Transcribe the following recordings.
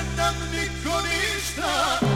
Senden bir konuşta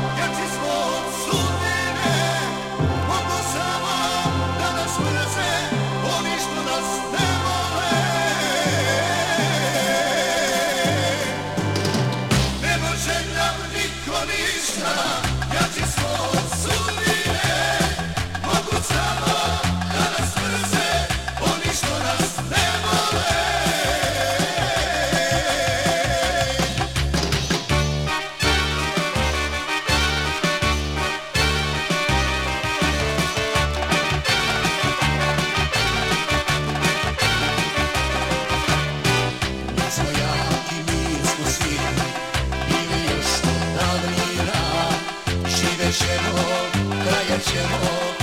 ćemo, trajat ćemo